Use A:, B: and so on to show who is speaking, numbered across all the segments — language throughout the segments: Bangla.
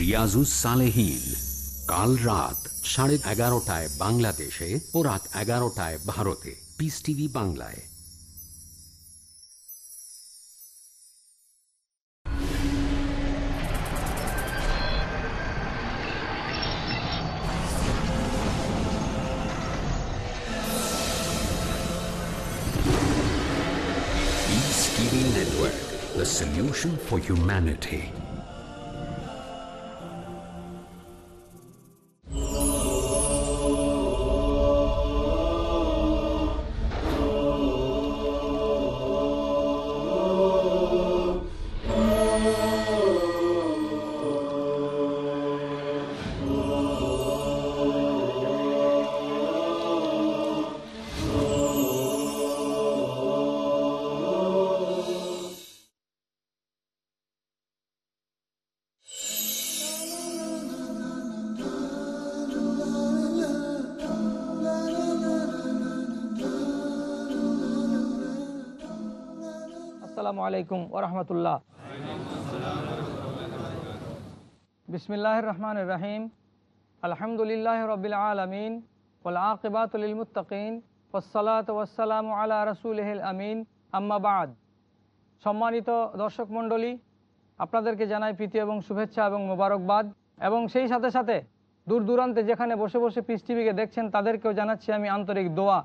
A: রিয়াজুস সালেহীন। কাল রাত সাড়ে এগারোটায় বাংলাদেশে ও রাত এগারোটায় ভারতে। পিস টিভি বাংলায়। Network, the solution for humanity.
B: ওরহমতুল্লাহ। বিসমিল্লাহ রহমান রাহিম আলহামদুলিল্লাহ রবিল আলমিন ওল আকিবাতুলমুত্তকিন ওসলাত আলা রসুলহিল আমিন। আম্মাবাদ সম্মানিত দর্শক মণ্ডলী, আপনাদেরকে জানাই প্রীতি এবং শুভেচ্ছা এবং মোবারকবাদ। এবং সেই সাথে সাথে দূর দূরান্তে যেখানে বসে বসে পিস টিভিকে দেখছেন, তাদেরকেও জানাচ্ছি আমি আন্তরিক দোয়া।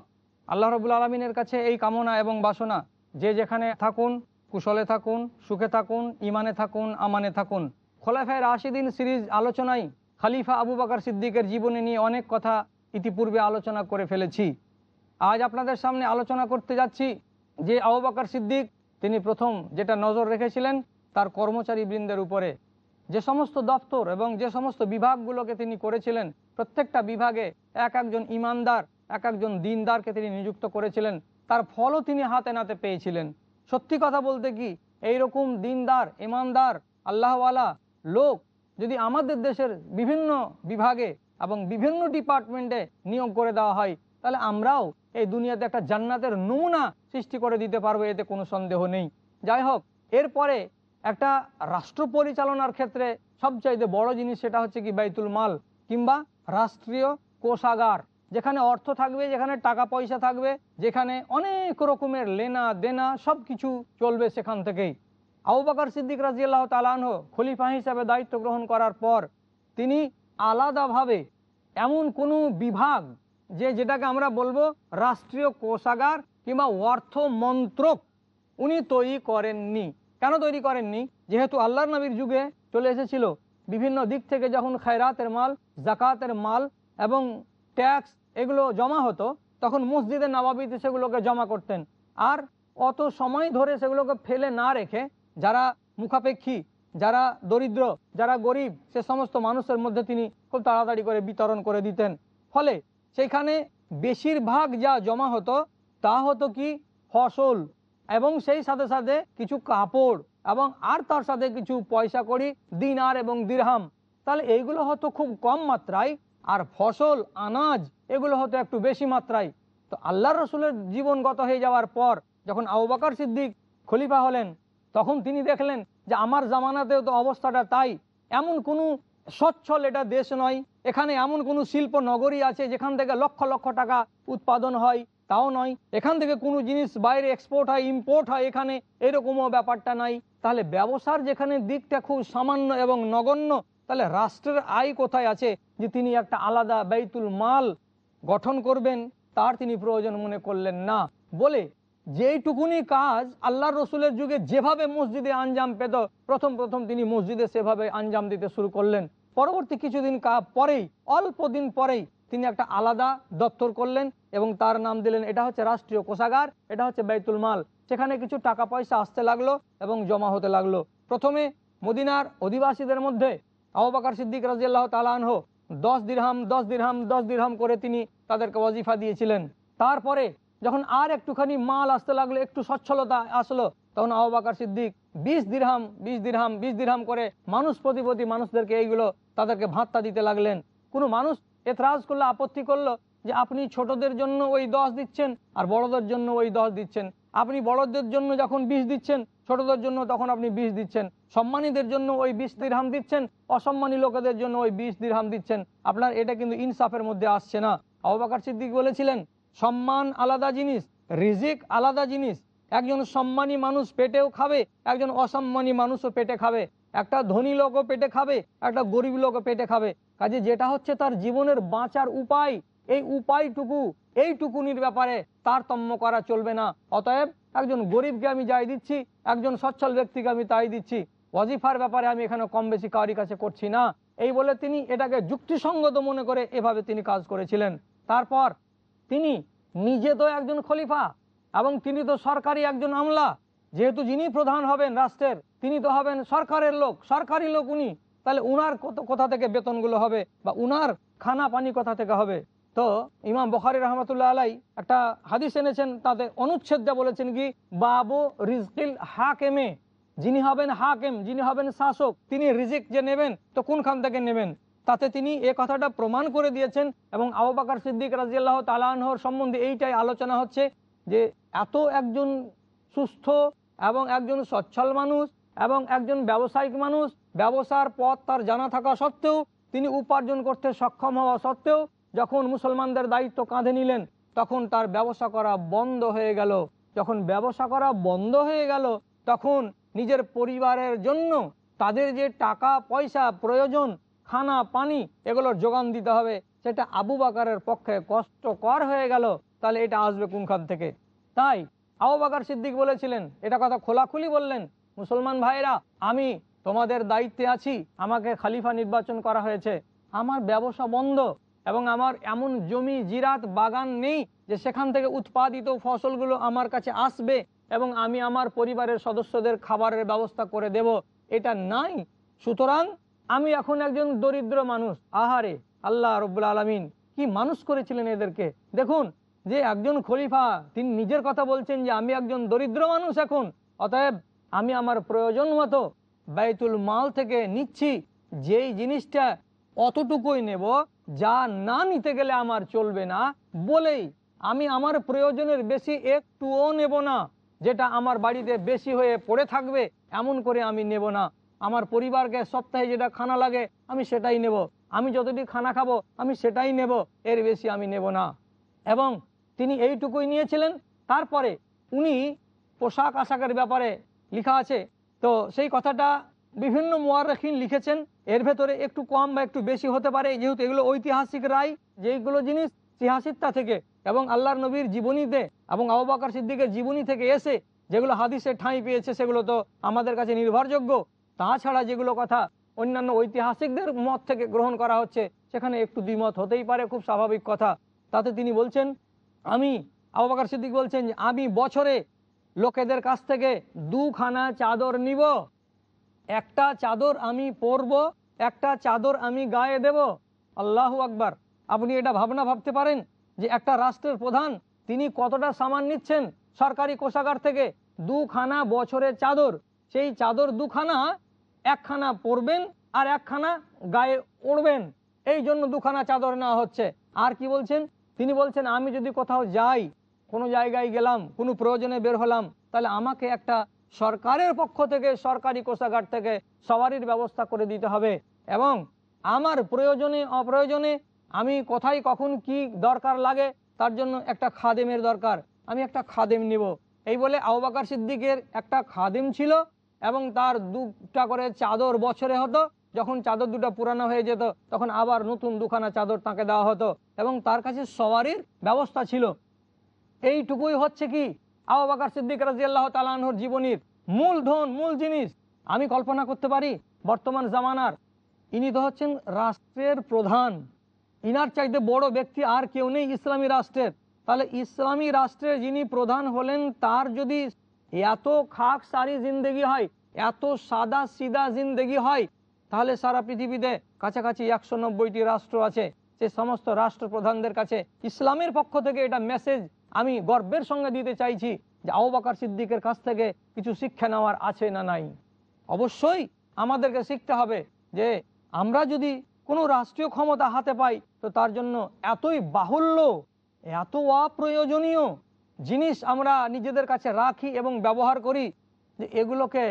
B: আল্লাহ রবুল আলমিনের কাছে এই কামনা এবং বাসনা, যে যেখানে থাকুন কুশলে থাকুন, সুখে থাকুন ইমানে থাকুন, আমানে থাকুন। খোলাফায় রাশিদিন সিরিজ আলোচনায় খালিফা আবু বাকর সিদ্দিকের জীবনী নিয়ে অনেক কথা ইতিপূর্বে আলোচনা করে ফেলেছি। আজ আপনাদের সামনে আলোচনা করতে যাচ্ছি যে আবু বাকর সিদ্দিক, তিনি প্রথম যেটা নজর রেখেছিলেন, তার কর্মচারী বৃন্দের উপরে। যে সমস্ত দপ্তর এবং যে সমস্ত বিভাগগুলোকে তিনি করেছিলেন, প্রত্যেকটা বিভাগে এক একজন ইমানদার, এক একজন দিনদারকে তিনি নিযুক্ত করেছিলেন। তার ফলও তিনি হাতে নাতে পেয়েছিলেন। সত্যি কথা বলতে কি, এইরকম দিনদার, ইমানদার, আল্লাহওয়ালা লোক যদি আমাদের দেশের বিভিন্ন বিভাগে এবং বিভিন্ন ডিপার্টমেন্টে নিয়োগ করে দেওয়া হয়, তাহলে আমরাও এই দুনিয়াতে একটা জান্নাতের নমুনা সৃষ্টি করে দিতে পারব, এতে কোনো সন্দেহ নেই। যাই হোক, এরপরে একটা রাষ্ট্র পরিচালনার ক্ষেত্রে সবচাইতে বড় জিনিস সেটা হচ্ছে কি, বাইতুল মাল কিংবা রাষ্ট্রীয় কোষাগার। যেখানে অর্থ থাকবে, যেখানে টাকা পয়সা থাকবে, যেখানে অনেক রকমের লেনা দেনা সব কিছু চলবে সেখান থেকেই। আবু বাকর সিদ্দিক রাজিয়াল্লাহ তালানহ খলিফা হিসাবে দায়িত্ব গ্রহণ করার পর তিনি আলাদাভাবে এমন কোনো বিভাগ যে যেটাকে আমরা বলব রাষ্ট্রীয় কোষাগার কিংবা অর্থ মন্ত্রক উনি তৈরি করেননি। কেন তৈরি করেননি? যেহেতু আল্লাহর নবীর যুগে চলে এসেছিল বিভিন্ন দিক থেকে যখন খায়রাতের মাল জাকাতের মাল এবং ট্যাক্স এগুলো জমা হতো, তখন মসজিদে নবাবিতে সেগুলোকে জমা করতেন। আর অত সময় ধরে সেগুলোকে ফেলে না রেখে যারা মুখাপেক্ষী, যারা দরিদ্র, যারা গরিব, সে সমস্ত মানুষের মধ্যে তিনি খুব তাড়াতাড়ি করে বিতরণ করে দিতেন। ফলে সেখানে বেশিরভাগ যা জমা হতো, তা হতো কি? ফসল এবং সেই সাথে সাথে কিছু কাপড় এবং আর তার সাথে কিছু পয়সা করি দিনার এবং দিরহাম। তাহলে এইগুলো হতো খুব কম মাত্রায়। আর ফসল, আনাজ এগুলো হতো একটু বেশি মাত্রায়। তো আল্লাহ রসুলের জীবন গত হয়ে যাওয়ার পর যখন আউবাকর সিদ্দিক খলিফা হলেন, তখন তিনি দেখলেন যে আমার জামানাতেও তো অবস্থাটা তাই। এমন কোনো সচ্ছল এটা দেশ নয়। এখানে এমন কোনো শিল্প নগরী আছে যেখান থেকে লক্ষ লক্ষ টাকা উৎপাদন হয়, তাও নয়। এখান থেকে কোনো জিনিস বাইরে এক্সপোর্ট হয় ইম্পোর্ট হয়, এখানে এরকমও ব্যাপারটা নাই। তাহলে ব্যবসার যেখানে দিকটা খুব সামান্য এবং নগণ্য, তাহলে রাষ্ট্রের আয় কোথায় আছে যে তিনি একটা আলাদা বেতুল মাল গঠন করবেন, তার তিনি প্রয়োজন মনে করলেন না। বলে, যেইটুকুনি কাজ আল্লাহ রসুলের যুগে যেভাবে মসজিদে আঞ্জাম পেত, প্রথম প্রথম তিনি মসজিদে সেভাবে আঞ্জাম দিতে শুরু করলেন। পরবর্তী কিছুদিন কা পরেই, অল্প দিন পরেই তিনি একটা আলাদা দপ্তর করলেন এবং তার নাম দিলেন, এটা হচ্ছে রাষ্ট্রীয় কোষাগার, এটা হচ্ছে বেতুল মাল। সেখানে কিছু টাকা পয়সা আসতে লাগল এবং জমা হতে লাগল। প্রথমে মদিনার অধিবাসীদের মধ্যে আবু বাকর সিদ্দিক রাজিয়াল্লাহ তালানহ দশ দিরহাম দশ দিরহাম দশ দিরহাম করে তিনি তাদেরকে ওয়াজিফা দিয়েছিলেন। তারপরে যখন আর একটুখানি মাল আসতে লাগল, একটু সচ্ছলতা আসলো, তখন আবু বাকর সিদ্দিক বিশ দিরহাম বিশ দিরহাম বিশ দিরহাম করে মানুষ প্রতিপতি মানুষদেরকে এইগুলো তাদেরকে ভাত্তা দিতে লাগলেন। কোনো মানুষ এতরাজ করল, আপত্তি করল যে আপনি ছোটদের জন্য ওই দশ দিচ্ছেন আর বড়দের জন্য ওই দশ দিচ্ছেন। আপনি বড়দের জন্য যখন বিষ দিচ্ছেন, ছোটদের জন্য তখন আপনি বিষ দিচ্ছেন। সম্মানীদের জন্য ওই বিষ দিরহাম দিচ্ছেন, অসম্মানী লোকেদের জন্য ওই বিষ দিরহাম দিচ্ছেন। আপনার এটা কিন্তু ইনসাফের মধ্যে আসছে না। আবাকার সিদ্দিক বলেছিলেন, সম্মান আলাদা জিনিস, রিজিক আলাদা জিনিস। একজন সম্মানী মানুষ পেটেও খাবে, একজন অসম্মানী মানুষও পেটে খাবে। একটা ধনী লোকও পেটে খাবে, একটা গরিব লোকও পেটে খাবে। কাজে যেটা হচ্ছে তার জীবনের বাঁচার উপায়, এই উপায়টুকু, এইটুকুনির ব্যাপারে তারতম্য করা চলবে না। অতএব একজন গরিবকে আমি যাই দিচ্ছি, একজন সচ্ছল ব্যক্তিকে আমি তাই দিচ্ছি। ওয়াজিফার ব্যাপারে আমি এখানে কম বেশি কারি কাছে করছি না। এই বলে তিনি এটাকে যুক্তিসঙ্গত মনে করে এভাবে তিনি কাজ করেছিলেন। তারপর তিনি নিজে তো একজন খলিফা এবং তিনি তো সরকারি একজন আমলা। যেহেতু যিনি প্রধান হবেন রাষ্ট্রের, তিনি তো হবেন সরকারের লোক, সরকারি লোক উনি। তাহলে উনার কত কোথা থেকে বেতনগুলো হবে বা উনার খানা পানি কোথা থেকে হবে? তো ইমাম বখারি রহমতুল্লাহ আলাই একটা হাদিস এনেছেন তাতে দেয়া বলেছেন কি, বাবু রিজকিল হাকেমে। যিনি হবেন হাকেম, যিনি হবেন শাসক, তিনি রিজিক যে নেবেন, তো কোনখান থেকে নেবেন? তাতে তিনি এ কথাটা প্রমাণ করে দিয়েছেন এবং আবু বাকর সিদ্দিক রাজিয়াল্লাহ তালাহর সম্বন্ধে এইটাই আলোচনা হচ্ছে যে এত একজন সুস্থ এবং একজন সচ্ছল মানুষ এবং একজন ব্যবসায়িক মানুষ, ব্যবসার পথ তার জানা থাকা সত্ত্বেও তিনি উপার্জন করতে সক্ষম হওয়া সত্ত্বেও যখন মুসলমানদের দায়িত্ব কাঁধে নিলেন, তখন তার ব্যবসা করা বন্ধ হয়ে গেল। যখন ব্যবসা করা বন্ধ হয়ে গেল, তখন নিজের পরিবারের জন্য তাদের যে টাকা পয়সা প্রয়োজন খানা, পানি, এগুলোর যোগান দিতে হবে। সেটা আবু বাকারের পক্ষে কষ্টকর হয়ে গেল। তাহলে এটা আসবে কোনখান থেকে? তাই আবু বাকার সিদ্দিক বলেছিলেন, এটা কথা খোলাখুলি বললেন, মুসলমান ভাইরা আমি তোমাদের দায়িত্বে আছি। আমাকে খালিফা নির্বাচন করা হয়েছে। আমার ব্যবসা বন্ধ এবং আমার এমন জমি, জিরাত, বাগান নেই যে সেখান থেকে উৎপাদিত ফসলগুলো আমার কাছে আসবে এবং আমি আমার পরিবারের সদস্যদের খাবারের ব্যবস্থা করে দেব। এটা নাই। সুতরাং আমি এখন একজন দরিদ্র মানুষ। আহারে, আল্লাহ রব্বুল আলমিন কি মানুষ করেছিলেন এদেরকে? দেখুন, যে একজন খলিফা, তিনি নিজের কথা বলছেন যে আমি একজন দরিদ্র মানুষ এখন। অতএব আমি আমার প্রয়োজন মতো বাইতুল মাল থেকে নিচ্ছি, যেই জিনিসটা অতটুকুই নেব, যা না নিতে গেলে আমার চলবে না বলেই আমি আমার প্রয়োজনের বেশি একটুও নেব না, যেটা আমার বাড়িতে বেশি হয়ে পড়ে থাকবে, এমন করে আমি নেব না। আমার পরিবারকে সপ্তাহে যেটা খানা লাগে, আমি সেটাই নেব। আমি যতটি খানা খাব, আমি সেটাই নেব। এর বেশি আমি নেব না। এবং তিনি এইটুকুই নিয়েছিলেন। তারপরে উনি পোশাক আশাকের ব্যাপারে লেখা আছে। তো সেই কথাটা বিভিন্ন মোয়ারখিন লিখেছেন। এর ভেতরে একটু কম বা একটু বেশি হতে পারে, যেহেতু এগুলো ঐতিহাসিক রায়, যেইগুলো জিনিস ইতিহাসিকতা থেকে এবং আল্লাহর নবীর জীবনীতে এবং আবাকার সিদ্দিকের জীবনী থেকে এসে যেগুলো হাদিসে ঠাঁই পেয়েছে, সেগুলো তো আমাদের কাছে নির্ভরযোগ্য। তাছাড়া যেগুলো কথা অন্যান্য ঐতিহাসিকদের মত থেকে গ্রহণ করা হচ্ছে, সেখানে একটু দ্বিমত হতেই পারে, খুব স্বাভাবিক কথা। তাতে তিনি বলছেন, আমি আবাকার সিদ্দিক বলছেন যে, আমি বছরে লোকেদের কাছ থেকে দুখানা চাদর নিব। একটা চাদর আমি পরব, একটা চাদর আমি গায়ে দেব। আল্লাহ আকবার। আপনি এটা ভাবনা ভাবতে পারেন যে, একটা রাষ্ট্রের প্রধান, তিনি কতটা সামান নিচ্ছেন? সরকারি কোষাগার থেকে দুখানা বছরের চাদর। সেই চাদর দুখানা একখানা পরবেন আর একখানা গায়ে উড়বেন। এই জন্য দুখানা চাদর নেওয়া হচ্ছে। আর কি বলছেন? তিনি বলছেন, আমি যদি কোথাও যাই, কোনো জায়গায় গেলাম, কোনো প্রয়োজনে বের হলাম, তাহলে আমাকে একটা সরকারের পক্ষ থেকে, সরকারি কোষাগার থেকে সবারির ব্যবস্থা করে দিতে হবে। এবং আমার প্রয়োজনে, অপ্রয়োজনে আমি কোথায়, কখন, কি দরকার লাগে, তার জন্য একটা খাদেমের দরকার। আমি একটা খাদেম নিব। এই বলে আউবাকার সিদ্দিকের একটা খাদেম ছিল। এবং তার দুটা করে চাদর বছরে হতো, যখন চাদর দুটো পুরানো হয়ে যেত, তখন আবার নতুন দুখানা চাদর তাকে দেওয়া হতো। এবং তার কাছে সবারির ব্যবস্থা ছিল। এইটুকুই হচ্ছে কি? আবাকার সিদ্দিক রাজি আল্লাহ তালাহর জীবনীর মূল ধন, মূল জিনিস। আমি কল্পনা করতে পারি, বর্তমান জামানার ইনি তো হচ্ছেন রাষ্ট্রের প্রধান। ইনার চাইতে বড় ব্যক্তি আর কেউ নেই ইসলামী রাষ্ট্রের। তাহলে ইসলামী রাষ্ট্রের যিনি প্রধান হলেন, তার যদি এত খাক সারি জিন্দেগি হয়, এত সাদা সিদা জিন্দেগি হয়, তাহলে সারা পৃথিবীতে কাছাকাছি একশো নব্বইটি রাষ্ট্র আছে সে সমস্ত রাষ্ট্রপ্রধানদের কাছে ইসলামের পক্ষ থেকে এটা মেসেজ আমি গর্বের সঙ্গে দিতে চাইছি যে আউবাকার সিদ্দিকের কাছ থেকে কিছু শিক্ষা নেওয়ার আছে না নাই। অবশ্যই আমাদেরকে শিখতে হবে যে আমরা যদি কোনো রাষ্ট্রীয় ক্ষমতা হাতে পাই, তো তার জন্য এতই বাহুল্য, এত অপ্রয়োজনীয় জিনিস আমরা নিজেদের কাছে রাখি এবং ব্যবহার করি যে এগুলোকে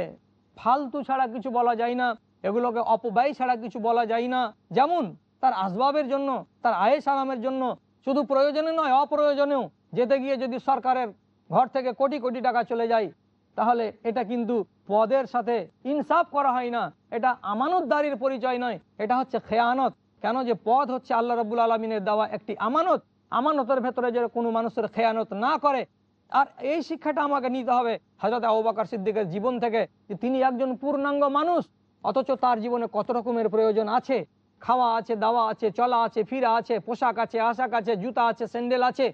B: ফালতু ছাড়া কিছু বলা যায় না, এগুলোকে অপব্যয় ছাড়া কিছু বলা যায় না। যেমন তার আসবাবের জন্য, তার আয়েস আরামের জন্য, শুধু প্রয়োজনে নয়, অপ্রয়োজনেও। যেতে গিয়ে যদি সরকারের ঘর থেকে কোটি কোটি টাকা চলে যায়, তাহলে এটা কিন্তু পদের সাথে ইনসাফ করা হয় না। এটা আমানতদারির পরিচয় নয়, এটা হচ্ছে খেয়ানত। কেন যে পদ হচ্ছে আল্লাহ রবুল আলমিনের দেওয়া একটি আমানত? আমানতের ভেতরে যে কোনো মানুষের খেয়ানত না করে। আর এই শিক্ষাটা আমাকে নিতে হবে হজরত আবাকার সিদ্দিকের জীবন থেকে যে তিনি একজন পূর্ণাঙ্গ মানুষ, অথচ তার জীবনে কত রকমের প্রয়োজন আছে। খাওয়া আছে, দাওয়া আছে, চলা আছে, ফিরা আছে, পোশাক আছে, আশাক আছে, জুতা আছে, স্যান্ডেল আছে,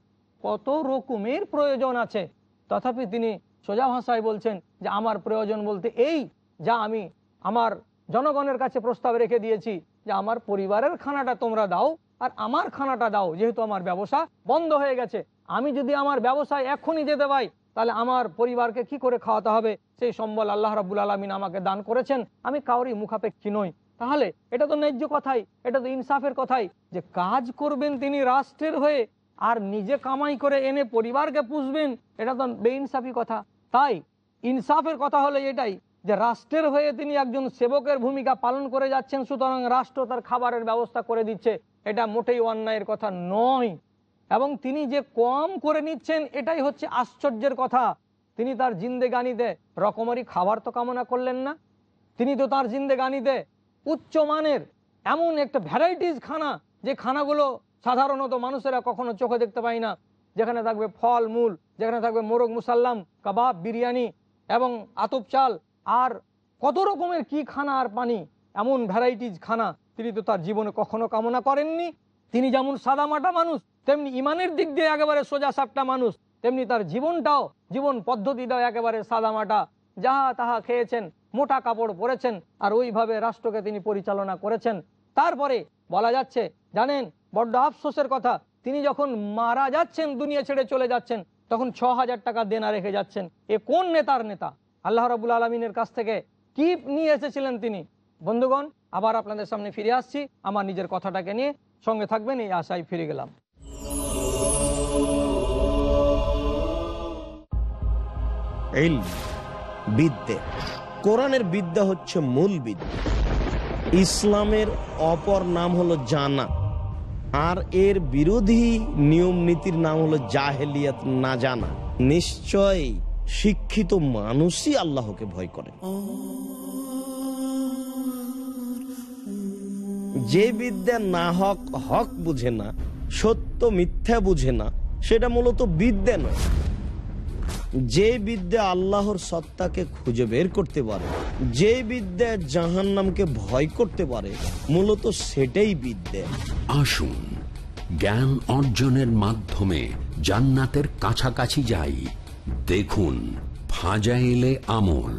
B: কত রকমের প্রয়োজন আছে। তথাপি তিনি সোজা ভাষায় বলছেন যে, আমার প্রয়োজন বলতে এই যা আমি আমার জনগণের কাছে প্রস্তাব রেখে দিয়েছি, যে আমার পরিবারের খানাটা তোমরা দাও আর আমার খানাটা দাও, যেহেতু আমার ব্যবসা বন্ধ হয়ে গেছে। আমি যদি আমার ব্যবসায় এখনই যেতে পাই, তাহলে আমার পরিবারকে কি করে খাওয়াতে হবে? সেই সম্বল আল্লাহ রাবুল আলমিন আমাকে দান করেছেন। আমি কাউরই মুখাপেক্ষী নই। তাহলে এটা তো ন্যায্য কথাই, এটা তো ইনসাফের কথাই যে কাজ করবেন তিনি রাষ্ট্রের হয়ে, আর নিজে কামাই করে এনে পরিবারকে পুষবেন, এটা তো বেইনসাফি কথা। তাই ইনসাফের কথা হলো এটাই যে রাষ্ট্রের হয়ে তিনি একজন সেবকের ভূমিকা পালন করে যাচ্ছেন, সুতরাং রাষ্ট্র তার খাবারের ব্যবস্থা করে দিচ্ছে। এটা মোটেই অন্যায়ের কথা নয়। এবং তিনি যে কম করে নিচ্ছেন, এটাই হচ্ছে আশ্চর্যের কথা। তিনি তার জিন্দেগানিতে রকমারি খাবার তো কামনা করলেন না। তিনি তো তার জিন্দেগানিতে উচ্চমানের এমন একটা ভ্যারাইটিস খানা, যে খানাগুলো সাধারণত মানুষেরা কখনো চোখে দেখতে পায় না। যেখানে থাকবে ফল, মূল, যেখানে থাকবে মোরগ, মুসাল্লাম, কাবাব, বিরিয়ানি এবং আতপ চাল। আর কত রকমের কি খানা আর পানি, এমন ভ্যারাইটিস খানা তিনি তো তার জীবনে কখনো কামনা করেননি। তিনি যেমন সাদামাটা মানুষ, তেমনি ইমানের দিক দিয়ে একেবারে সোজা সাপটা মানুষ, তেমনি তার জীবনটাও, জীবন পদ্ধতিটাও একেবারে সাদামাটা। যাহা তাহা খেয়েছেন, মোটা কাপড় পরেছেন, আর ওইভাবে রাষ্ট্রকে তিনি পরিচালনা করেছেন। তারপরে বলা যাচ্ছে, জানেন, বড্ড আফসোসের কথা, তিনি যখন মারা যাচ্ছেন, দুনিয়া ছেড়ে চলে যাচ্ছেন, তখন ছ হাজার টাকা দেনা রেখে যাচ্ছেন। এ কোন নেতার নেতা? আল্লাহ রাবুল আলমিনের কাছ থেকে কি নিয়ে এসেছিলেন তিনি? বন্ধুগণ আবার আপনাদের সামনে ফিরে আসছি। আমার নিজের কথাটাকে নিয়ে সঙ্গে থাকবেন, এই আশায় ফিরে গেলাম।
C: কোরআনের বিদ্যা হচ্ছে মূল বিদ্যা। ইসলামের অপর নাম হলো জানা আর এর বিরোধী নিয়ম নীতির নাম হলো জাহেলিয়াত না জানা। নিশ্চয় শিক্ষিত মানুষই আল্লাহকে ভয় করে। যে বিদ্যা না হক হক বুঝে না, সত্য মিথ্যা বুঝে না, সেটা মূলত বিদ্যা নয়। যে বিদ্যা আল্লাহর সত্তাকে খুঁজে বের করতে পারে, যে বিদ্যা জাহান নামকে ভয় করতে পারে, মূলত সেটাই বিদ্যা।
A: আসুন, জ্ঞান অর্জনের মাধ্যমে জান্নাতের কাছাকাছি যাই, দেখুন ফাজাইলে আমল।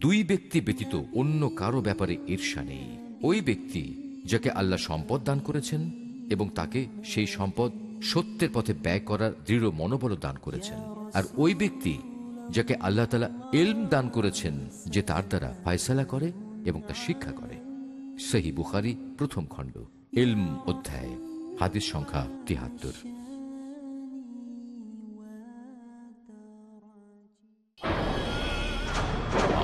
D: দুই ব্যক্তি ব্যতীত অন্য কারও ব্যাপারে ঈর্ষা নেই। ওই ব্যক্তি যাকে আল্লাহ সম্পদ দান করেছেন এবং তাকে সেই সম্পদ সত্যের পথে ব্যয় করার দৃঢ় মনোবল দান করেছেন। আর ওই ব্যক্তি যাকে আল্লাহ তালা এলম দান করেছেন যে তার দ্বারা ফায়সালা করে এবং তা শিক্ষা করে। সেহী বুখারি প্রথম খণ্ড এলম অধ্যায়, হাদিস সংখ্যা তিহাত্তর।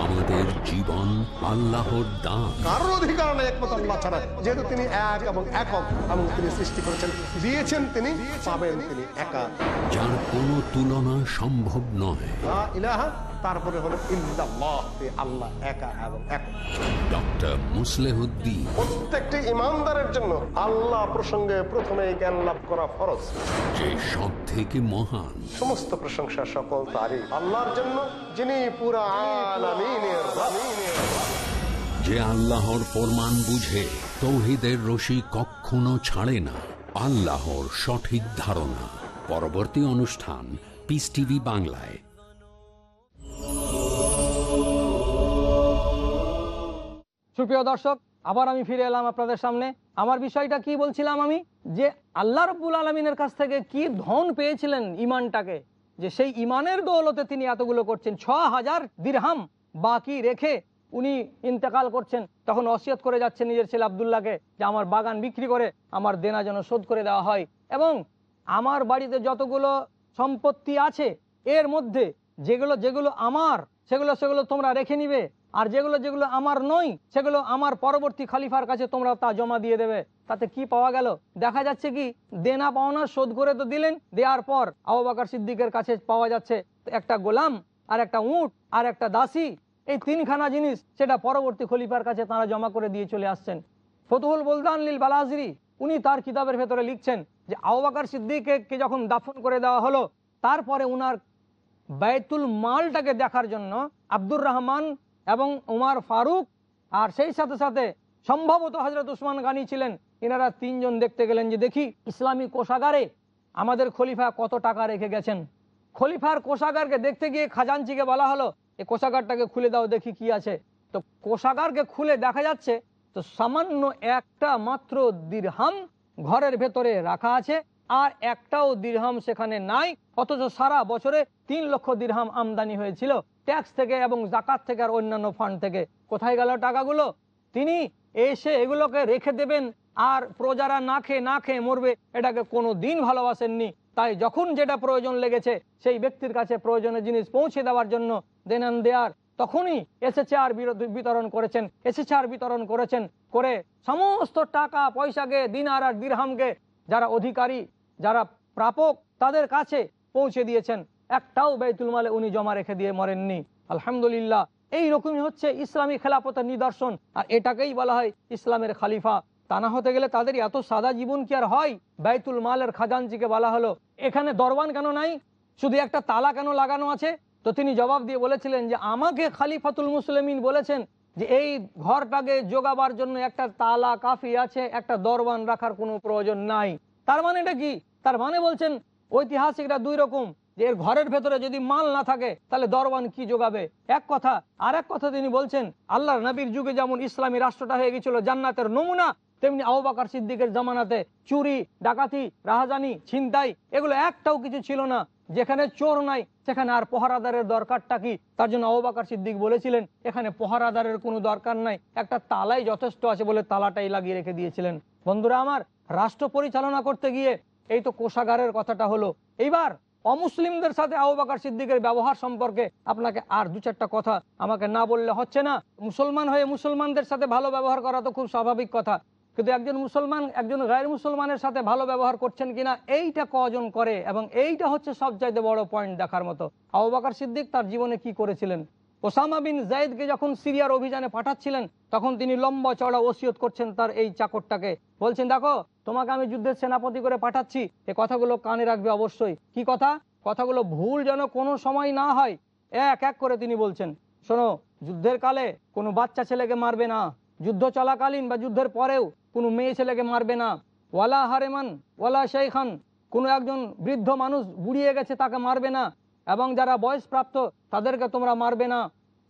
A: আমাদের জীবন আল্লাহর দান।
E: কারোর অধিকার নেই একমাত্র আল্লাহ ছাড়া। যেহেতু তিনি এক এবং একক এবং তিনি সৃষ্টি করেছেন। দিয়েছেন তিনি পাবেন তিনি একা।
A: যার কোনো তুলনা সম্ভব নয়।
E: ইলাহা তারপরে হলো ইল্লাল্লাহ আল্লাহ একা এবং এক।
A: ডক্টর মুসলেহুদ্দিন।
E: প্রত্যেকটি ইমানদারের জন্য আল্লাহ প্রসঙ্গে প্রথমে জ্ঞান লাভ করা ফরজ।
A: যে সব থেকে মহান।
E: সমস্ত প্রশংসা সকল তারই। আল্লাহর জন্য যিনি পুরা আলামিনের
A: যে আল্লাহর ফরমান বুঝে তৌহিদের রশি কখনো ছাড়ে না। আল্লাহর সঠিক ধারণা। পরবর্তী অনুষ্ঠান পিস টিভি বাংলায়।
B: সুপ্রিয় দর্শক, আবার আমি ফিরে এলাম আপনাদের সামনে। আমার বিষয়টা কি বলছিলাম আমি? যে আল্লাহ রব্বুল আলমিনের কাছ থেকে কি ধন পেয়েছিলেন ইমানটাকে যে সেই ইমানের দৌলতে তিনি এতগুলো করছেন, ছ হাজার দিরহাম বাকি রেখে উনি ইন্তেকাল করছেন। তখন অসিয়ত করে যাচ্ছেন নিজের ছেলে আবদুল্লাহকে যে আমার বাগান বিক্রি করে, আমার দেনা যেন শোধ করে দেওয়া হয়। এবং আমার বাড়িতে যতগুলো সম্পত্তি আছে, এর মধ্যে যেগুলো যেগুলো আমার, সেগুলো সেগুলো তোমরা রেখে নিবে। আর যেগুলো যেগুলো আমার নয় সেগুলো আমার পরবর্তী খালিফার কাছে তোমরা তা জমা দিয়ে দেবে। তাতে কি পাওয়া গেল? দেখা যাচ্ছে কি, দেনা পাওনা শোধ করে তো দিলেন, দেওয়ার পর আবু বকর সিদ্দিকের কাছে পাওয়া যাচ্ছে একটা গোলাম, আর একটা উট, আর একটা দাসী। এই তিনখানা জিনিস সেটা পরবর্তী খলিফার কাছে তারা জমা করে দিয়ে চলে আসছেন। ফতুহুল বলদান লীল বালাজরি, উনি তার কিতাবের ভেতরে লিখছেন যে আবু বকর সিদ্দিককে যখন দাফন করে দেওয়া হলো, তারপরে উনার বাইতুল মালটাকে দেখার জন্য আব্দুর রহমান এবং উমার ফারুক আর সেই সাথে সাথে সম্ভবত হজরত উসমান গানি ছিলেন। এনারা তিনজন দেখতে গেলেন যে, দেখি, ইসলামী কোষাগারে আমাদের খলিফা কত টাকা রেখে গেছেন? খলিফার কোষাগারকে দেখতে গিয়ে খাজানচিকে বলা হলো এই কোষাগারটাকে খুলে দাও, দেখি কি আছে। তো কোষাগারকে খুলে দেখা যাচ্ছে, তো সামান্য একটা মাত্র দিরহাম ঘরের ভেতরে রাখা আছে। আর একটাও দিরহাম সেখানে নাই, অথচ সারা বছরে তিন লক্ষ দিরহাম আমদানি হয়েছিল। ট্যাক্স থেকে এবং জাকাত থেকে আর অন্যান্য ফান্ড থেকে। কোথায় গেল টাকাগুলো? তিনি এসে এগুলোকে রেখে দেবেন আর প্রজারা না খেয়ে না খেয়ে মরবে, এটাকে কোনো দিন ভালোবাসেননি। তাই যখন যেটা প্রয়োজন লেগেছে, সেই ব্যক্তির কাছে প্রয়োজনীয় জিনিস পৌঁছে দেওয়ার জন্য দেনান দেয়ার। তখনই এসএচআর বিতরণ করেছেন, এসেছে আর বিতরণ করেছেন। করে সমস্ত টাকা পয়সাকে দিনার আর দিরহামকে, যারা অধিকারী যারা প্রাপক, তাদের কাছে পৌঁছে দিয়েছেন। একটাও বেতুল মালে উনি জমা রেখে দিয়ে মরেননি। আলহামদুলিল্লাহ, এই রকমই হচ্ছে ইসলামী খেলাপথের নিদর্শন। আর এটাকেই বলা হয় ইসলামের খালিফা। তা না হতে গেলে তাদের এত সাদা জীবন কি আর হয়? বাইতুল মালের খাজানজিকে বলা হলো, এখানে দরবান কেন নাই? শুধু একটা তালা কেন লাগানো আছে? তো তিনি জবাব দিয়ে বলেছিলেন যে, আমাকে খালিফাতুল মুসলিমিন বলেছেন যে, এই ঘরটাকে যোগাবার জন্য একটা তালা কাফি আছে, একটা দরবান রাখার কোনো প্রয়োজন নাই। তার মানে এটা কি? তার মানে বলছেন, ঐতিহাসিকরা দুই রকম, যে এর ঘরের ভেতরে যদি মাল না থাকে, তাহলে দরবান কি যোগাবে এক কথা আর এক কথা তিনি বলছেন, আল্লাহর নবীর যুগে যেমন ইসলামী রাষ্ট্রটা হয়ে গেছিল জান্নাতের নমুনা, তেমনি আহবাকার সিদ্দিকের জামানাতে চুরি, ডাকাতি, রাহাজানি, ছিনতাই, এগুলো একটাও কিছু ছিল না। যেখানে চোর নাই, সেখানে আর পহারাদারের দরকারটা কি? তার জন্য আহবাকার সিদ্দিক বলেছিলেন, এখানে পহারাদারের কোনো দরকার নাই, একটা তালাই যথেষ্ট আছে বলে তালাটাই লাগিয়ে রেখে দিয়েছিলেন। বন্ধুরা আমার রাষ্ট্র পরিচালনা করতে গিয়ে এই তো কোষাগারের কথাটা হলো। এইবার অমুসলিমদের সাথে আহবাকার সিদ্দিকের ব্যবহার সম্পর্কে আপনাকে আর দু চারটা কথা আমাকে না বললে হচ্ছে না। মুসলমান হয়ে মুসলমানদের সাথে ভালো ব্যবহার করা তো খুব স্বাভাবিক কথা। কিন্তু একজন মুসলমান, একজন গায়ের মুসলমানের সাথে ভালো ব্যবহার করছেন কিনা, এইটা কজন করে এবং এইটা হচ্ছে সবচাইতে বড় পয়েন্ট দেখার মতো। আহবাকার সিদ্দিক তার জীবনে কি করেছিলেন? ওসামা বিন জাইদকে যখন সিরিয়ার অভিযানে পাঠাচ্ছিলেন, তখন তিনি লম্বা চড়া ওসিয়ত করছেন তার এই চাকরটাকে। বলছেন, দেখো তোমাকে আমি যুদ্ধের সেনাপতি করে পাঠাচ্ছি। এ কথাগুলো কানে রাখবে অবশ্যই। কি কথা? কথাগুলো ভুল যেন কোনো সময় না হয়। এক এক করে তিনি বলছেন, শোনো, যুদ্ধের কালে কোনো বাচ্চা ছেলেকে মারবে না। যুদ্ধ চলাকালীন বা যুদ্ধের পরেও কোনো মেয়ে ছেলেকে মারবে না। ওয়ালা হারেমান, ওয়ালা শেখান কোনো একজন বৃদ্ধ মানুষ বুড়িয়ে গেছে তাকে মারবে না। এবং যারা বয়সপ্রাপ্ত, তাদেরকে তোমরা মারবে না।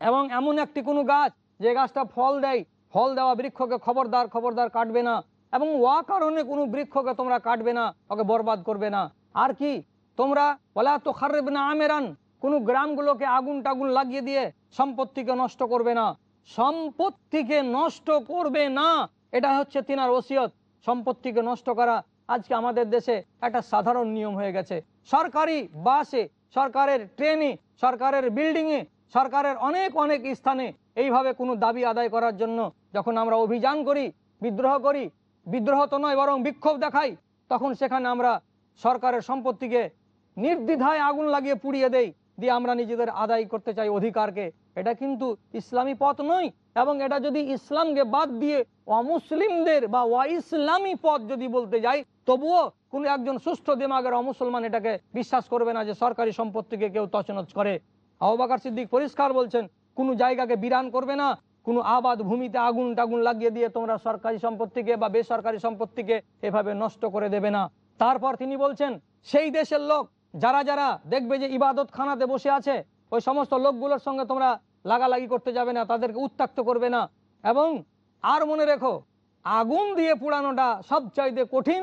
B: এবং এমন একটি কোনো গাছ, যে গাছটা ফল দেয়, ফল দেওয়া বৃক্ষকে খবরদার খবরদার কাটবে না। এবং ওয়া কারণে কোনো বৃক্ষকে তোমরা কাটবে না, ওকে বরবাদ করবে না। আর কি? তোমরা বলা তো খারেব না আমেরান, কোনো গ্রামগুলোকে আগুন টাগুন লাগিয়ে দিয়ে সম্পত্তিকে নষ্ট করবে না। সম্পত্তিকে নষ্ট করবে না এটা হচ্ছে তিনার ওসিয়ত। সম্পত্তিকে নষ্ট করা আজকে আমাদের দেশে একটা সাধারণ নিয়ম হয়ে গেছে। সরকারি বাসে, সরকারের ট্রেনে, সরকারের বিল্ডিংয়ে, সরকারের অনেক অনেক স্থানে এইভাবে কোনো দাবি আদায় করার জন্য যখন আমরা অভিযান করি, বিদ্রোহ করি বিদ্রোহ তো নয়, বরং বিক্ষোভ দেখাই। তখন সেখানে আমরা সরকারের সম্পত্তিকে নির্দ্বিধায় আগুন লাগিয়ে পুড়িয়ে দেই, দিয়ে আমরা নিজেদের আদায় করতে চাই অধিকারকে। এটা কিন্তু ইসলামী পথ নয়, এবং এটা যদি ইসলামকে বাদ দিয়ে অমুসলিমদের বা ওয়া ইসলামী পথ যদি বলতে যাই, তবুও কোনো একজন সুস্থ দিমাগের অমুসলমান এটাকে বিশ্বাস করবে না যে সরকারি সম্পত্তিকে কেউ তছনছ করে। আহবাকার সিদ্দিক পরিষ্কার বলছেন, কোনো জায়গাকে বিরান করবে না কোনো আবাদ ভূমিতে আগুন টাগুন লাগিয়ে দিয়ে তোমরা সরকারি সম্পত্তিকে বা বেসরকারি সম্পত্তিকে এভাবে নষ্ট করে দেবে না। তারপর তিনি বলছেন, সেই দেশের লোক যারা যারা দেখবে যে ইবাদত খানাতে বসে আছে, ওই সমস্ত লোকগুলোর সঙ্গে তোমরা লাগালাগি করতে যাবে না, তাদেরকে উত্তাক্ত করবে না। এবং আর মনে রেখো, আগুন দিয়ে পুড়ানোটা সবচাইতে কঠিন,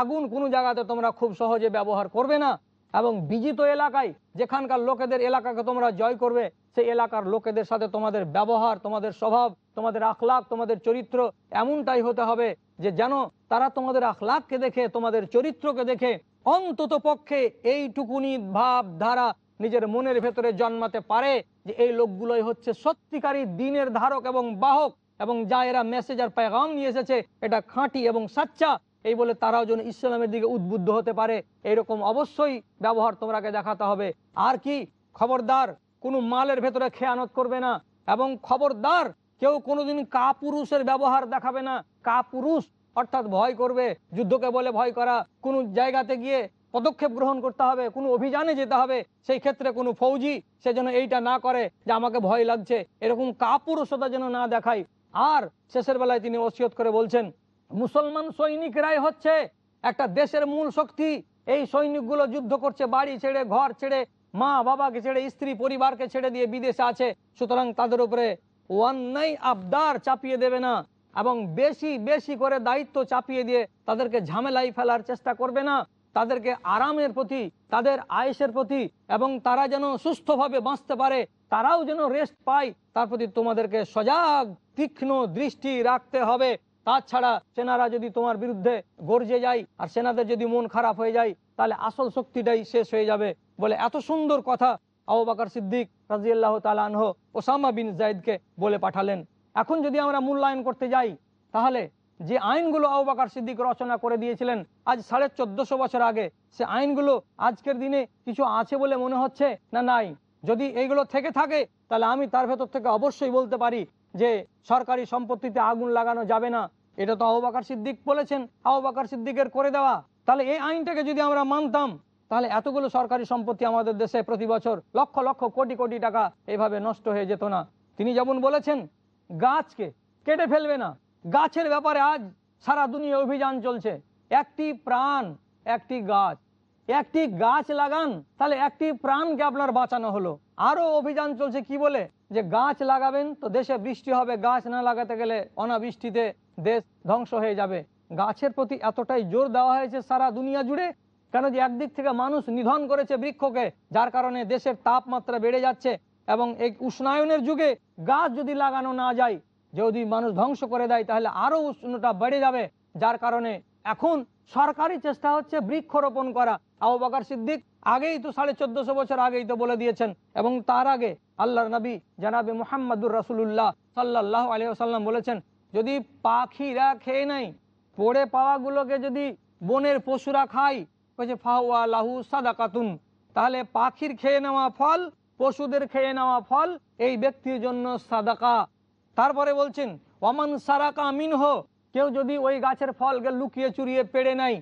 B: আগুন কোনো জায়গাতে তোমরা খুব সহজে ব্যবহার করবে না। এবং বিজিত এলাকায় যেখানকার লোকেদের এলাকাকে তোমরা জয় করবে সেই এলাকার লোকেদের সাথে তোমাদের ব্যবহার, তোমাদের স্বভাব, তোমাদের আখলাক, তোমাদের চরিত্র এমনটাই হতে হবে যে যেন তারা তোমাদের আখলাককে দেখে, তোমাদের চরিত্রকে দেখে অন্তত পক্ষে এইটুকুনি ভাব ধারা নিজের মনের ভেতরে জন্মাতে পারে যে এই লোকগুলোই হচ্ছে সত্যিকারী দিনের ধারক এবং বাহক এবং যা এরা মেসেজ আর পেগাম নিয়ে এসেছে, এটা খাঁটি এবং সাচ্চা। এই বলে তারাও যেন ইসলামের দিকে উদ্বুদ্ধ হতে পারে। এরকম অবশ্যই ব্যবহার তোমরাকে দেখাতে হবে। আর কি? খবরদার কোনো মালের ভেতরে খেয়ানত করবে না। এবং খবরদার কেউ কোনোদিন কাপুরুষের ব্যবহার দেখাবে না। কাপুরুষ অর্থাৎ ভয় করবে, যুদ্ধকে বলে ভয় করা। কোনো জায়গাতে গিয়ে পদক্ষেপ গ্রহণ করতে হবে, কোনো অভিযানে যেতে হবে। সেই ক্ষেত্রে কোনো ফৌজি সে যেন এইটা না করে যে আমাকে ভয় লাগছে। এরকম কাপুরুষতা যেন না দেখায়। আর শেষের বেলায় তিনি ওসিয়ত করে বলছেন, মুসলমান সৈনিকরাই হচ্ছে একটা দেশের মূল শক্তি। এই সৈনিকগুলো যুদ্ধ করছে, বাড়ি ছেড়ে, ঘর ছেড়ে মা বাবাকে ছেড়ে, স্ত্রী পরিবারকে ছেড়ে দিয়ে বিদেশে আছে। সুতরাং তাদের উপরে অন্যায় আবদার চাপিয়ে দেবে না এবং বেশি বেশি করে দায়িত্ব চাপিয়ে দিয়ে তাদেরকে ঝামেলাই ফেলার চেষ্টা করবে না। তাদেরকে আরামের প্রতি, তাদের আয়েসের প্রতি এবং তারা যেন সুস্থভাবে বাঁচতে পারে, তারাও যেন রেস্ট পায়, তার প্রতি তোমাদেরকে সজাগ, তীক্ষ্ণ দৃষ্টি রাখতে হবে। তাছাড়া সেনারা যদি তোমার বিরুদ্ধে গর্জে যায়, আর সেনাদের যদি মন খারাপ হয়ে যায়, তাহলে আসল শক্তিটাই শেষ হয়ে যাবে। বলে, এত সুন্দর কথা আবু সিদ্দিক রাজিয়াল্লাহ তালানহ ওসামা বিন জাইদকে বলে পাঠালেন। এখন যদি আমরা মূল্যায়ন করতে যাই, তাহলে যে আইনগুলো আবু সিদ্দিক রচনা করে দিয়েছিলেন, আজ সাড়ে চোদ্দশো বছর আগে, সে আইনগুলো আজকের দিনে কিছু আছে বলে মনে হচ্ছে না নাই? যদি এইগুলো থেকে থাকে, তাহলে আমি তার ভেতর থেকে অবশ্যই বলতে পারি যে সরকারি সম্পত্তিতে আগুন লাগানো যাবে না। এটা তো আহবাকার সিদ্দিক বলেছেন আহবাকার সিদ্দিকের করে দেওয়া। তাহলে এই আইনটাকে যদি আমরা মানতাম তাহলে এতগুলো সরকারি সম্পত্তি আমাদের দেশে প্রতি বছর লক্ষ লক্ষ কোটি কোটি টাকা এভাবে নষ্ট হয়ে যেত না। তিনি যেমন বলেছেন, গাছকে কেটে ফেলবে না। গাছের ব্যাপারে আজ সারা দুনিয়া অভিযান চলছে। একটি প্রাণ, একটি গাছ। একটি গাছ লাগান, তাহলে একটি প্রাণকে আপনার বাঁচানো হলো। আরও অভিযান চলছে কি বলে? যে গাছ লাগাবেন তো দেশে বৃষ্টি হবে, গাছ না লাগাতে গেলে অনাবৃষ্টিতে দেশ ধ্বংস হয়ে যাবে। গাছের প্রতি এতটাই জোর দেওয়া হয়েছে সারা দুনিয়া জুড়ে কেন যে একদিক থেকে মানুষ নিধন করেছে বৃক্ষকে, যার কারণে দেশের তাপমাত্রা বেড়ে যাচ্ছে এবং এই উষ্ণায়নের যুগে গাছ যদি লাগানো না যায়, যদি মানুষ ধ্বংস করে দেয়, তাহলে আরও উষ্ণতা বেড়ে যাবে। যার কারণে এখন সরকারি চেষ্টা হচ্ছে বৃক্ষরোপণ করা। আবু বাকর সিদ্দিক আগেই তো সাড়ে চোদ্দশো বছর আগেই তো বলে দিয়েছেন এবং তার আগে আল্লাহর নবী জানাবি মোহাম্মদুর রাসুল্লাহ সাল্লাহ আলহাম বলেছেন, যদি পাখিরা খেয়ে নেয়, পড়ে পাওয়াগুলোকে যদি বনের পশুরা খায় বলছে ফাহুয়া লাহু সাদাকাতুন। তাহলে পাখির খেয়ে নেওয়া ফল, পশুদের খেয়ে নেওয়া ফল, এই ব্যক্তির জন্য সাদাকা। তারপরে বলছেন ওমান সারাকা মিনহ কেউ যদি ওই গাছের ফলকে লুকিয়ে চুরিয়ে পেড়ে নাই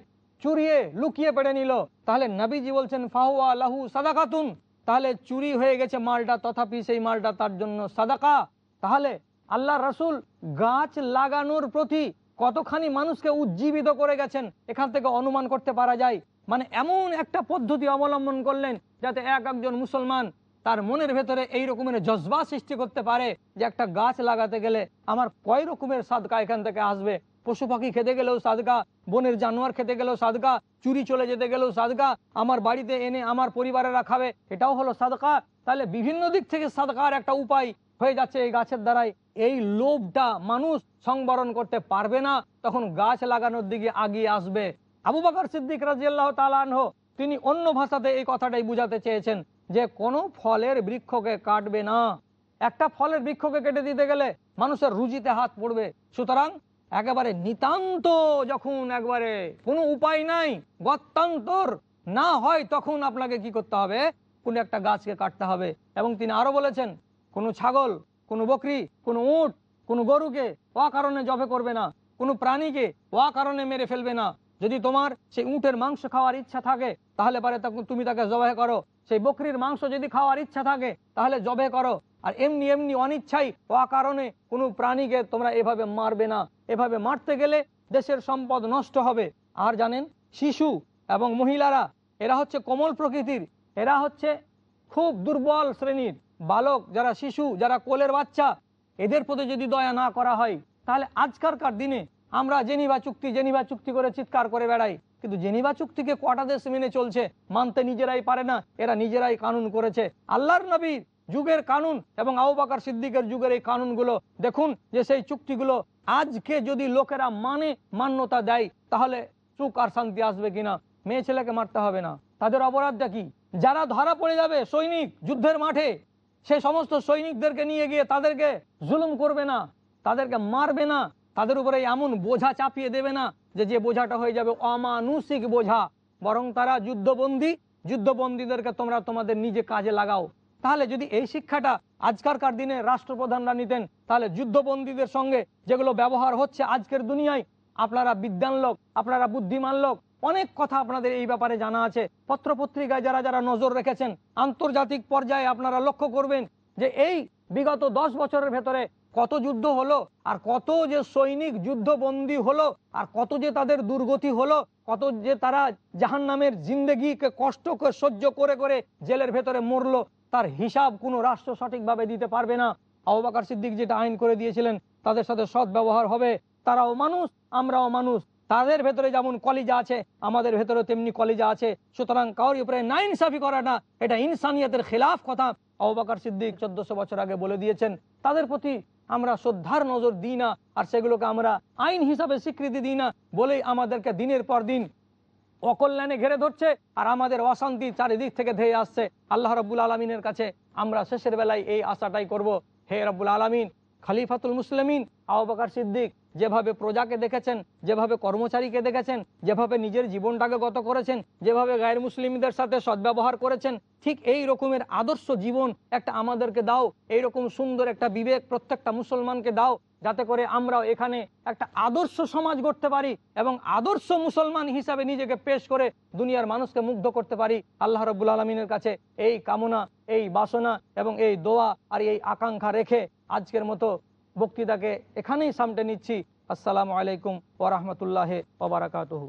B: চুরিয়ে লুকিয়ে পেড়ে নিল, তাহলে নবীজি বলছেন ফাহুয়া লাহু সাদাকাতুন তাহলে চুরি হয়ে গেছে মালটা, তথাপি সেই মালটা তার জন্য সাদাকা। তাহলে আল্লাহ রসুল গাছ লাগানোর প্রতি কতখানি মানুষকে উজ্জীবিত করে গেছেন, এখান থেকে অনুমান করতে পারা যায়। মানে এমন একটা পদ্ধতি অবলম্বন করলেন যাতে এক একজন মুসলমান তার মনের ভেতরে এই রকমের জজবা সৃষ্টি করতে পারে যে একটা গাছ লাগাতে গেলে আমার কয় রকমের সাদকা এখান থেকে আসবে? পশু পাখি খেতে গেলেও সাদকা, বনের জানোয়ার খেতে গেলেও সাদকা, চুরি চলে যেতে গেলেও সাদকা, আমার বাড়িতে এনে আমার পরিবারেরা খাবে, এটাও হলো সাদকা? তাহলে বিভিন্ন দিক থেকে সাদকার একটা উপায় হয়ে যাচ্ছে এই গাছের দ্বারাই। এই লোভটা মানুষ সংবরণ করতে পারবে না, তখন গাছ লাগানোর দিকে আগিয়ে আসবে। আবু বাকর সিদ্দিক রাজিয়াল্লাহ তালানহ তিনি অন্য ভাষাতে এই কথাটাই বুঝাতে চেয়েছেন যে কোনো ফলের বৃক্ষকে কাটবে না। একটা ফলের বৃক্ষকে কেটে দিতে গেলে মানুষের রুজিতে হাত পড়বে। সুতরাং একেবারে নিতান্ত যখন একবারে কোনো উপায় নাই, গত্যান্তর না হয় তখন আপনাকে কি করতে হবে? কোনো একটা গাছকে কাটতে হবে। এবং তিনি আরও বলেছেন, কোনো ছাগল, কোনো বকরি, কোনো উট, কোনো গরুকে অ কারণে জবে করবে না। কোনো প্রাণীকে অ কারণে মেরে ফেলবে না। যদি তোমার সেই উটের মাংস খাওয়ার ইচ্ছা থাকে, তাহলে পারে তুমি তাকে জবাই করো। সেই বকরির মাংস যদি খাওয়ার ইচ্ছা থাকে, তাহলে জবে করো। আর এমনি এমনি অনিচ্ছাই ও কারণে কোনো প্রাণীকে তোমরা এভাবে মারবে না। এভাবে মারতে গেলে দেশের সম্পদ নষ্ট হবে। আর জানেন, শিশু এবং মহিলারা, এরা হচ্ছে কোমল প্রকৃতির। এরা হচ্ছে খুব দুর্বল শ্রেণির। বালক, যারা শিশু, যারা কোলের বাচ্চা, এদের প্রতি যদি দয়া না করা হয়, তাহলে আজকালকার দিনে আমরা জেনিবা চুক্তি জেনিবা চুক্তি করে চিৎকার করে বেড়াই। কিন্তু জেনিবা চুক্তিকে কটা দেশ মেনে চলছে, মানতে নিজেরাই পারে না। এরা নিজেরাই কানুন করেছে। আল্লাহর নবীর যুগের কানুন এবং আউবাকার সিদ্দিকের যুগের এই কানুনগুলো, দেখুন যে সেই চুক্তিগুলো আজকে যদি লোকেরা মানে মান্যতা দেয়, তাহলে চুক আর শান্তি আসবে কিনা? মেয়ে ছেলেকে মারতে হবে না। তাদের অপরাধটা কি? যারা ধরা পড়ে যাবে সৈনিক যুদ্ধের মাঠে সেই সমস্ত সৈনিকদেরকে নিয়ে গিয়ে তাদেরকে জুলুম করবে না, তাদেরকে মারবে না। তাদের উপরে এমন বোঝা চাপিয়ে দেবে না যে যে বোঝাটা হয়ে যাবে অমানুষিক বোঝা। বরং তারা যুদ্ধবন্দী, যুদ্ধবন্দীদেরকে তোমরা তোমাদের নিজে কাজে লাগাও। তাহলে যদি এই শিক্ষাটা আজকালকার দিনে রাষ্ট্রপ্রধানরা নিতেন, তাহলে যুদ্ধবন্দীদের সঙ্গে যেগুলো ব্যবহার হচ্ছে আজকের দুনিয়ায়, আপনারা বিদ্যান লোক, আপনারা বুদ্ধিমান লোক, অনেক কথা আপনাদের এই ব্যাপারে জানা আছে। পত্রপত্রিকায় যারা যারা নজর রেখেছেন, আন্তর্জাতিক পর্যায়ে আপনারা লক্ষ্য করবেন যে এই বিগত দশ বছরের ভেতরে কত যুদ্ধ হলো, আর কত যে সৈনিক যুদ্ধবন্দী হলো, আর কত যে তাদের দুর্গতি হলো, কত যে তারা জাহান নামের জিন্দগিকে কষ্ট করে, সহ্য করে করে জেলের ভেতরে মরলো, তার হিসাব কোনো রাষ্ট্র সঠিকভাবে দিতে পারবে না। আবাকার সিদ্দিক যেটা আইন করে দিয়েছিলেন, তাদের সাথে সৎ ব্যবহার হবে। তারাও মানুষ, আমরাও মানুষ। তাদের ভেতরে যেমন কলিজা আছে, আমাদের ভেতরে তেমনি কলিজা আছে। সুতরাং কাউর উপরে না ইনসাফি করাটা এটা ইনসানিয়তের খেলাফ কথা। আবাকার সিদ্দিক চোদ্দশো বছর আগে বলে দিয়েছেন, তাদের প্রতি আমরা শ্রদ্ধার নজর দিই না, আর সেগুলোকে আমরা আইন হিসাবে স্বীকৃতি দিই না বলেই আমাদেরকে দিনের পর দিন অকল্যাণে ঘেরে ধরছে, আর আমাদের অশান্তি চারিদিক থেকে ধেয়ে আসছে। আল্লাহ রব্বুল আলমিনের কাছে আমরা শেষের বেলায় এই আশাটাই করব, হে রব্বুল আলমিন খালিফাতুল মুসলিমিন আবাকার সিদ্দিক, যেভাবে প্রজাকে দেখেছেন, যেভাবে কর্মচারীকে দেখেছেন, যেভাবে নিজের জীবনটাকে গত করেছেন, যেভাবে গায়ের মুসলিমদের সাথে সদ্ব্যবহার করেছেন, ঠিক এই রকমের আদর্শ জীবন একটা আমাদেরকে দাও, এই রকম সুন্দর একটা বিবেক প্রত্যেকটা মুসলমানকে দাও, যাতে করে আমরাও এখানে একটা আদর্শ সমাজ গড়তে পারি এবং আদর্শ মুসলমান হিসাবে নিজেকে পেশ করে দুনিয়ার মানুষকে মুগ্ধ করতে পারি। আল্লাহ রব্বুল আলমিনের কাছে এই কামনা, এই বাসনা এবং এই দোয়া আর এই আকাঙ্ক্ষা রেখে আজকের মতো বক্তৃতাকে এখানেই সামটে নিচ্ছি। আসসালামু আলাইকুম ওরহমতুল্লাহ ওবরাকাতহু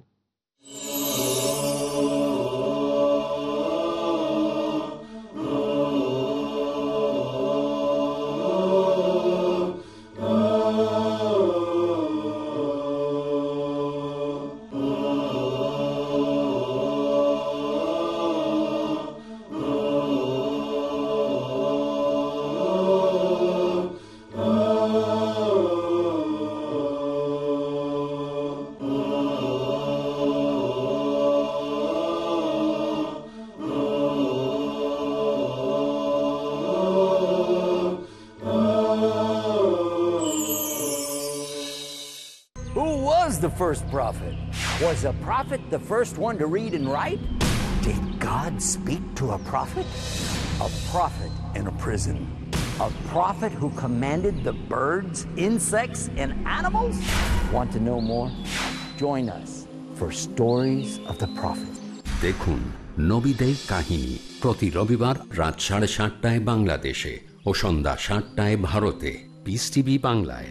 F: first prophet? Was a prophet the first one to read and write? Did God speak to a prophet? A prophet in a prison. A prophet who commanded the birds, insects, and animals? Want to know more? Join us for Stories of the Prophet.
A: দেখুন নবীদের কাহিনী প্রতি রবিবার রাত সাড়ে সাতটায় বাংলাদেশে ও সন্ধ্যা সাতটায় ভারতে পিস টিভি বাংলায়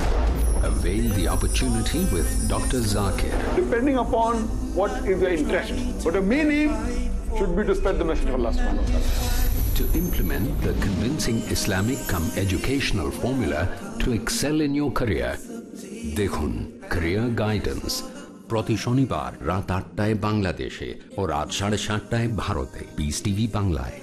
A: Avail the opportunity with Dr. Zakir.
G: Depending upon what is your interest. But the main aim should be to spread the message of Allah subhanahu wa ta'ala.
A: To implement the convincing Islamic come educational formula to excel in your career. দেখুন Career Guidance প্রতি শনিবার রাত আটটায় বাংলাদেশে ও রাত সাড়ে সাতটায় ভারতে পিস টিভি বাংলায়